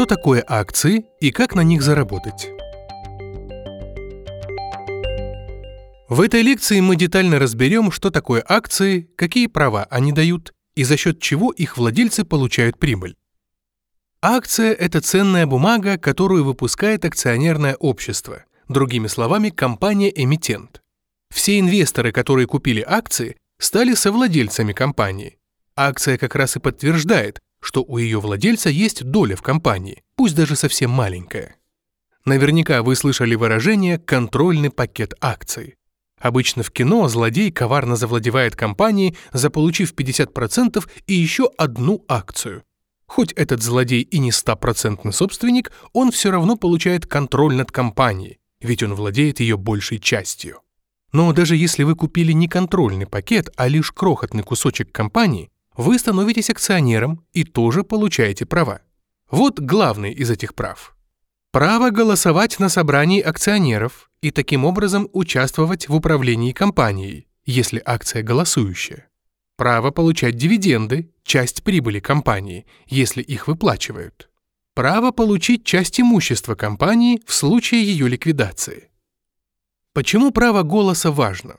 Что такое акции и как на них заработать? В этой лекции мы детально разберем, что такое акции, какие права они дают и за счет чего их владельцы получают прибыль. Акция – это ценная бумага, которую выпускает акционерное общество, другими словами, компания-эмитент. Все инвесторы, которые купили акции, стали совладельцами компании. Акция как раз и подтверждает, что у ее владельца есть доля в компании, пусть даже совсем маленькая. Наверняка вы слышали выражение «контрольный пакет акций». Обычно в кино злодей коварно завладевает компанией, заполучив 50% и еще одну акцию. Хоть этот злодей и не стопроцентный собственник, он все равно получает контроль над компанией, ведь он владеет ее большей частью. Но даже если вы купили не контрольный пакет, а лишь крохотный кусочек компании, вы становитесь акционером и тоже получаете права. Вот главный из этих прав. Право голосовать на собрании акционеров и таким образом участвовать в управлении компанией, если акция голосующая. Право получать дивиденды, часть прибыли компании, если их выплачивают. Право получить часть имущества компании в случае ее ликвидации. Почему право голоса важно?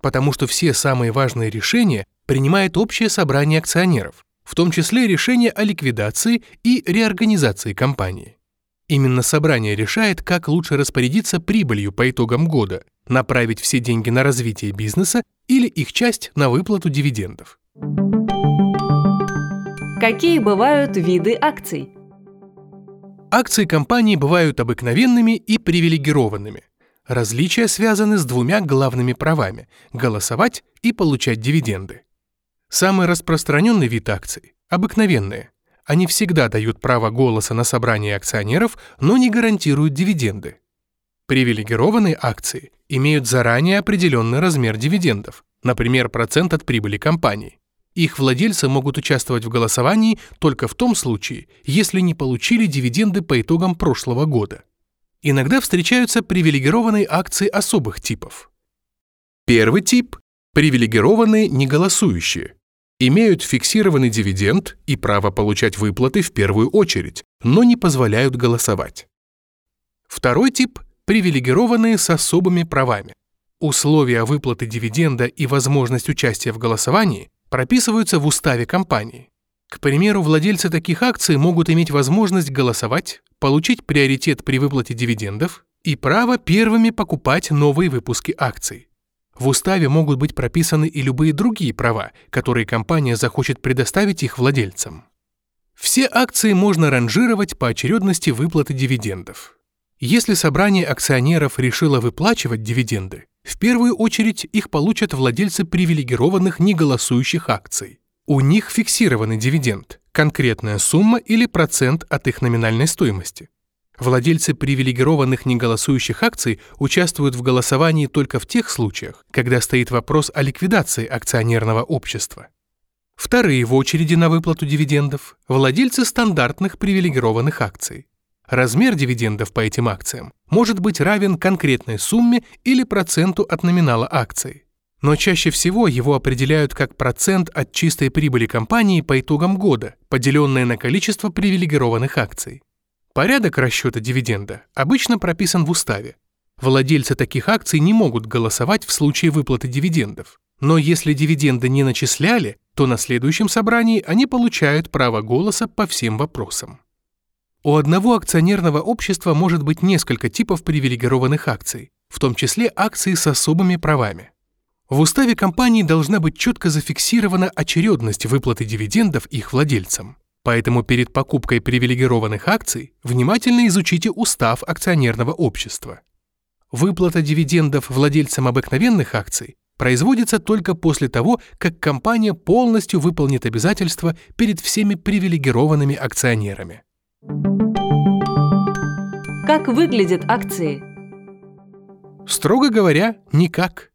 Потому что все самые важные решения принимает общее собрание акционеров, в том числе решение о ликвидации и реорганизации компании. Именно собрание решает, как лучше распорядиться прибылью по итогам года, направить все деньги на развитие бизнеса или их часть на выплату дивидендов. Какие бывают виды акций? Акции компании бывают обыкновенными и привилегированными. Различия связаны с двумя главными правами – голосовать и получать дивиденды. Самый распространенный вид акций – обыкновенные – они всегда дают право голоса на собрание акционеров, но не гарантируют дивиденды. Привилегированные акции имеют заранее определенный размер дивидендов, например, процент от прибыли компании. Их владельцы могут участвовать в голосовании только в том случае, если не получили дивиденды по итогам прошлого года. Иногда встречаются привилегированные акции особых типов. Первый тип – привилегированные неголосующие имеют фиксированный дивиденд и право получать выплаты в первую очередь, но не позволяют голосовать. Второй тип – привилегированные с особыми правами. Условия выплаты дивиденда и возможность участия в голосовании прописываются в уставе компании. К примеру, владельцы таких акций могут иметь возможность голосовать, получить приоритет при выплате дивидендов и право первыми покупать новые выпуски акций. В уставе могут быть прописаны и любые другие права, которые компания захочет предоставить их владельцам. Все акции можно ранжировать по очередности выплаты дивидендов. Если собрание акционеров решило выплачивать дивиденды, в первую очередь их получат владельцы привилегированных неголосующих акций. У них фиксированный дивиденд, конкретная сумма или процент от их номинальной стоимости. Владельцы привилегированных неголосующих акций участвуют в голосовании только в тех случаях, когда стоит вопрос о ликвидации акционерного общества. Вторые в очереди на выплату дивидендов – владельцы стандартных привилегированных акций. Размер дивидендов по этим акциям может быть равен конкретной сумме или проценту от номинала акций. Но чаще всего его определяют как процент от чистой прибыли компании по итогам года, поделенное на количество привилегированных акций. Порядок расчета дивиденда обычно прописан в уставе. Владельцы таких акций не могут голосовать в случае выплаты дивидендов. Но если дивиденды не начисляли, то на следующем собрании они получают право голоса по всем вопросам. У одного акционерного общества может быть несколько типов привилегированных акций, в том числе акции с особыми правами. В уставе компании должна быть четко зафиксирована очередность выплаты дивидендов их владельцам. Поэтому перед покупкой привилегированных акций внимательно изучите устав акционерного общества. Выплата дивидендов владельцам обыкновенных акций производится только после того, как компания полностью выполнит обязательства перед всеми привилегированными акционерами. Как выглядят акции? Строго говоря, никак.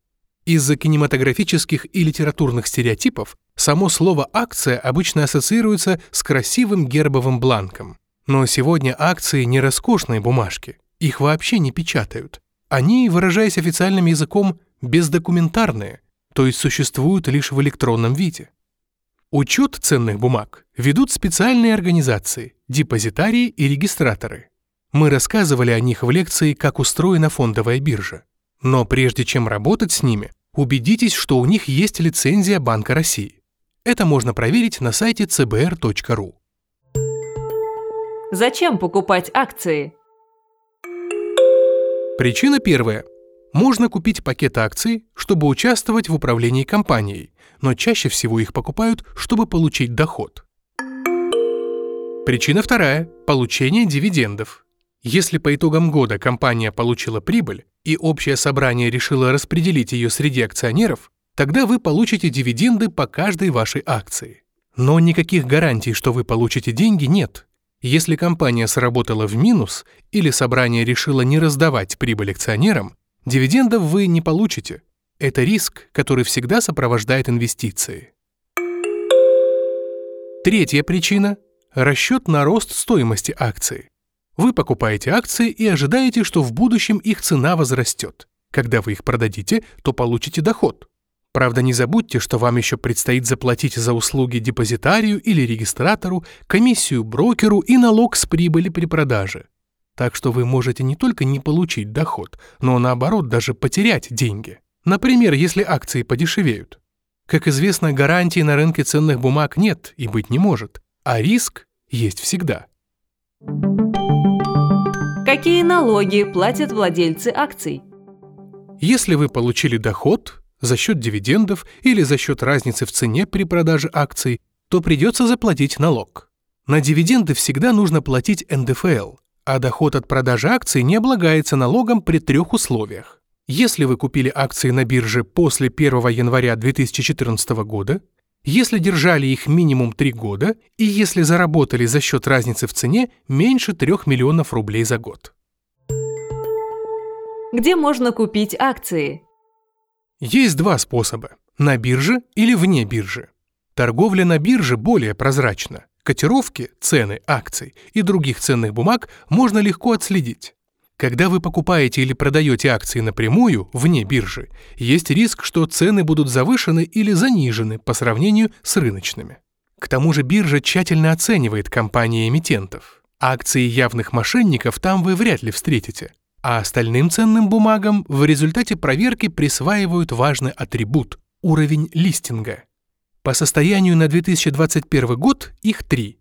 Из-за кинематографических и литературных стереотипов само слово «акция» обычно ассоциируется с красивым гербовым бланком. Но сегодня акции не роскошные бумажки, их вообще не печатают. Они, выражаясь официальным языком, бездокументарные, то есть существуют лишь в электронном виде. Учет ценных бумаг ведут специальные организации, депозитарии и регистраторы. Мы рассказывали о них в лекции «Как устроена фондовая биржа». Но прежде чем работать с ними, убедитесь, что у них есть лицензия Банка России. Это можно проверить на сайте cbr.ru. Зачем покупать акции? Причина первая. Можно купить пакет акций, чтобы участвовать в управлении компанией, но чаще всего их покупают, чтобы получить доход. Причина вторая – получение дивидендов. Если по итогам года компания получила прибыль и общее собрание решило распределить ее среди акционеров, тогда вы получите дивиденды по каждой вашей акции. Но никаких гарантий, что вы получите деньги, нет. Если компания сработала в минус или собрание решило не раздавать прибыль акционерам, дивидендов вы не получите. Это риск, который всегда сопровождает инвестиции. Третья причина – расчет на рост стоимости акции. Вы покупаете акции и ожидаете, что в будущем их цена возрастет. Когда вы их продадите, то получите доход. Правда, не забудьте, что вам еще предстоит заплатить за услуги депозитарию или регистратору, комиссию брокеру и налог с прибыли при продаже. Так что вы можете не только не получить доход, но наоборот даже потерять деньги. Например, если акции подешевеют. Как известно, гарантии на рынке ценных бумаг нет и быть не может, а риск есть всегда. Какие налоги платят владельцы акций? Если вы получили доход, за счет дивидендов или за счет разницы в цене при продаже акций, то придется заплатить налог. На дивиденды всегда нужно платить НДФЛ, а доход от продажи акций не облагается налогом при трех условиях. Если вы купили акции на бирже после 1 января 2014 года, если держали их минимум 3 года и если заработали за счет разницы в цене меньше 3 миллионов рублей за год. Где можно купить акции? Есть два способа – на бирже или вне биржи. Торговля на бирже более прозрачна. Котировки, цены акций и других ценных бумаг можно легко отследить. Когда вы покупаете или продаете акции напрямую, вне биржи, есть риск, что цены будут завышены или занижены по сравнению с рыночными. К тому же биржа тщательно оценивает компании эмитентов. Акции явных мошенников там вы вряд ли встретите а остальным ценным бумагам в результате проверки присваивают важный атрибут – уровень листинга. По состоянию на 2021 год их три.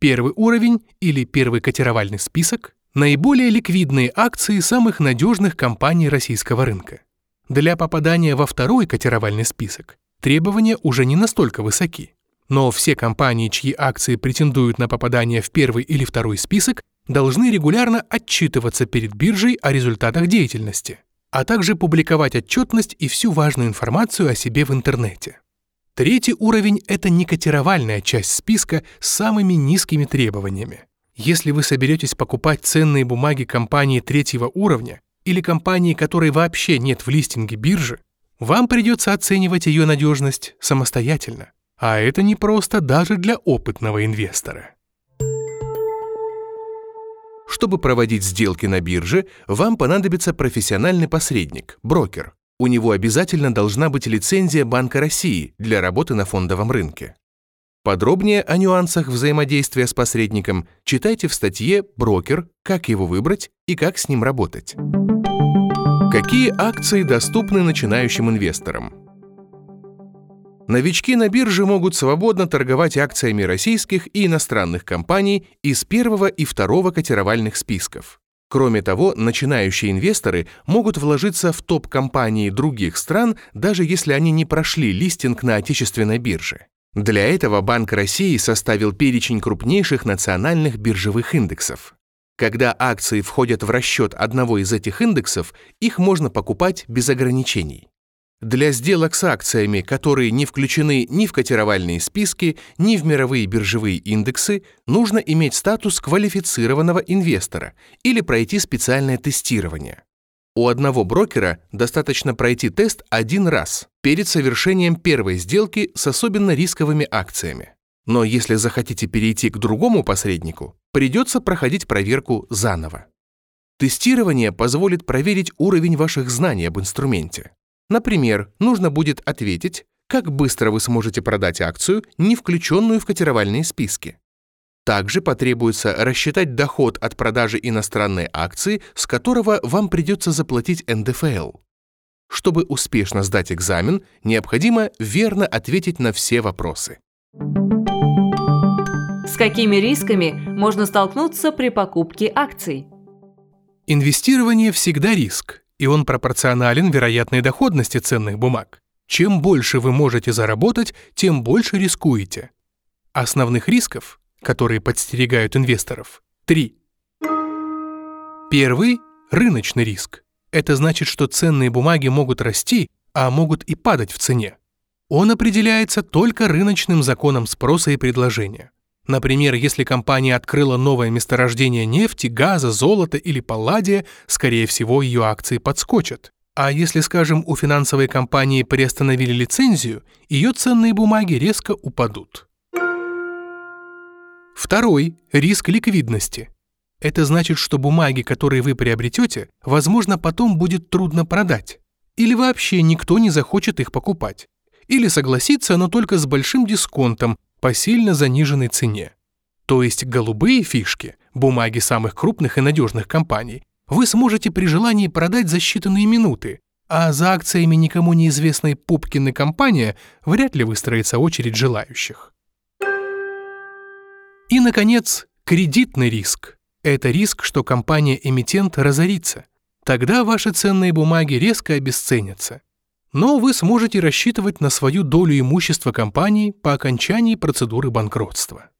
Первый уровень или первый котировальный список – наиболее ликвидные акции самых надежных компаний российского рынка. Для попадания во второй котировальный список требования уже не настолько высоки. Но все компании, чьи акции претендуют на попадание в первый или второй список, должны регулярно отчитываться перед биржей о результатах деятельности, а также публиковать отчетность и всю важную информацию о себе в интернете. Третий уровень – это некотировальная часть списка с самыми низкими требованиями. Если вы соберетесь покупать ценные бумаги компании третьего уровня или компании, которой вообще нет в листинге биржи, вам придется оценивать ее надежность самостоятельно. А это непросто даже для опытного инвестора. Чтобы проводить сделки на бирже, вам понадобится профессиональный посредник, брокер. У него обязательно должна быть лицензия Банка России для работы на фондовом рынке. Подробнее о нюансах взаимодействия с посредником читайте в статье «Брокер. Как его выбрать и как с ним работать». Какие акции доступны начинающим инвесторам? Новички на бирже могут свободно торговать акциями российских и иностранных компаний из первого и второго котировальных списков. Кроме того, начинающие инвесторы могут вложиться в топ-компании других стран, даже если они не прошли листинг на отечественной бирже. Для этого Банк России составил перечень крупнейших национальных биржевых индексов. Когда акции входят в расчет одного из этих индексов, их можно покупать без ограничений. Для сделок с акциями, которые не включены ни в котировальные списки, ни в мировые биржевые индексы, нужно иметь статус квалифицированного инвестора или пройти специальное тестирование. У одного брокера достаточно пройти тест один раз перед совершением первой сделки с особенно рисковыми акциями. Но если захотите перейти к другому посреднику, придется проходить проверку заново. Тестирование позволит проверить уровень ваших знаний об инструменте. Например, нужно будет ответить, как быстро вы сможете продать акцию, не включенную в котировальные списки. Также потребуется рассчитать доход от продажи иностранной акции, с которого вам придется заплатить НДФЛ. Чтобы успешно сдать экзамен, необходимо верно ответить на все вопросы. С какими рисками можно столкнуться при покупке акций? Инвестирование всегда риск, и он пропорционален вероятной доходности ценных бумаг. Чем больше вы можете заработать, тем больше рискуете. Основных рисков, которые подстерегают инвесторов, три. Первый – рыночный риск. Это значит, что ценные бумаги могут расти, а могут и падать в цене. Он определяется только рыночным законом спроса и предложения. Например, если компания открыла новое месторождение нефти, газа, золота или палладия, скорее всего, ее акции подскочат. А если, скажем, у финансовой компании приостановили лицензию, ее ценные бумаги резко упадут. Второй – риск ликвидности. Это значит, что бумаги, которые вы приобретете, возможно, потом будет трудно продать. Или вообще никто не захочет их покупать. Или согласится, но только с большим дисконтом по сильно заниженной цене. То есть голубые фишки, бумаги самых крупных и надежных компаний, вы сможете при желании продать за считанные минуты, а за акциями никому неизвестной Пупкины компания вряд ли выстроится очередь желающих. И, наконец, кредитный риск. Это риск, что компания-эмитент разорится. Тогда ваши ценные бумаги резко обесценятся. Но вы сможете рассчитывать на свою долю имущества компании по окончании процедуры банкротства.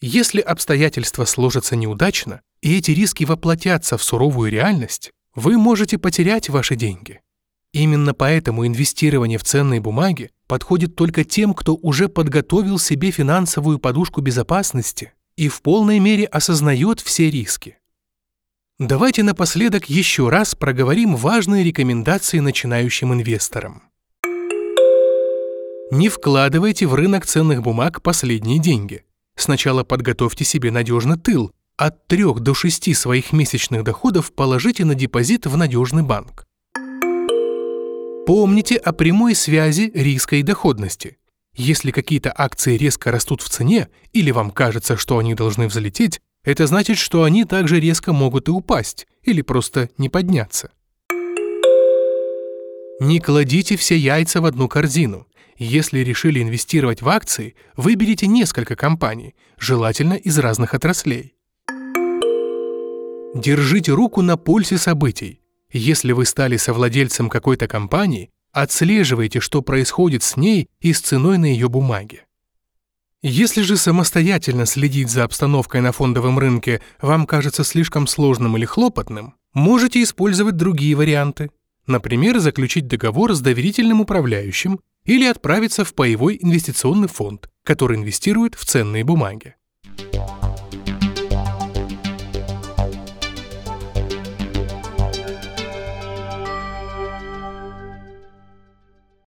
Если обстоятельства сложатся неудачно, и эти риски воплотятся в суровую реальность, вы можете потерять ваши деньги. Именно поэтому инвестирование в ценные бумаги подходит только тем, кто уже подготовил себе финансовую подушку безопасности и в полной мере осознает все риски. Давайте напоследок еще раз проговорим важные рекомендации начинающим инвесторам. Не вкладывайте в рынок ценных бумаг последние деньги. Сначала подготовьте себе надежный тыл, от 3 до 6 своих месячных доходов положите на депозит в надежный банк. Помните о прямой связи риска и доходности. Если какие-то акции резко растут в цене, или вам кажется, что они должны взлететь, это значит, что они также резко могут и упасть, или просто не подняться. Не кладите все яйца в одну корзину. Если решили инвестировать в акции, выберите несколько компаний, желательно из разных отраслей. Держите руку на пульсе событий. Если вы стали совладельцем какой-то компании, отслеживайте, что происходит с ней и с ценой на ее бумаге. Если же самостоятельно следить за обстановкой на фондовом рынке вам кажется слишком сложным или хлопотным, можете использовать другие варианты. Например, заключить договор с доверительным управляющим или отправиться в паевой инвестиционный фонд, который инвестирует в ценные бумаги.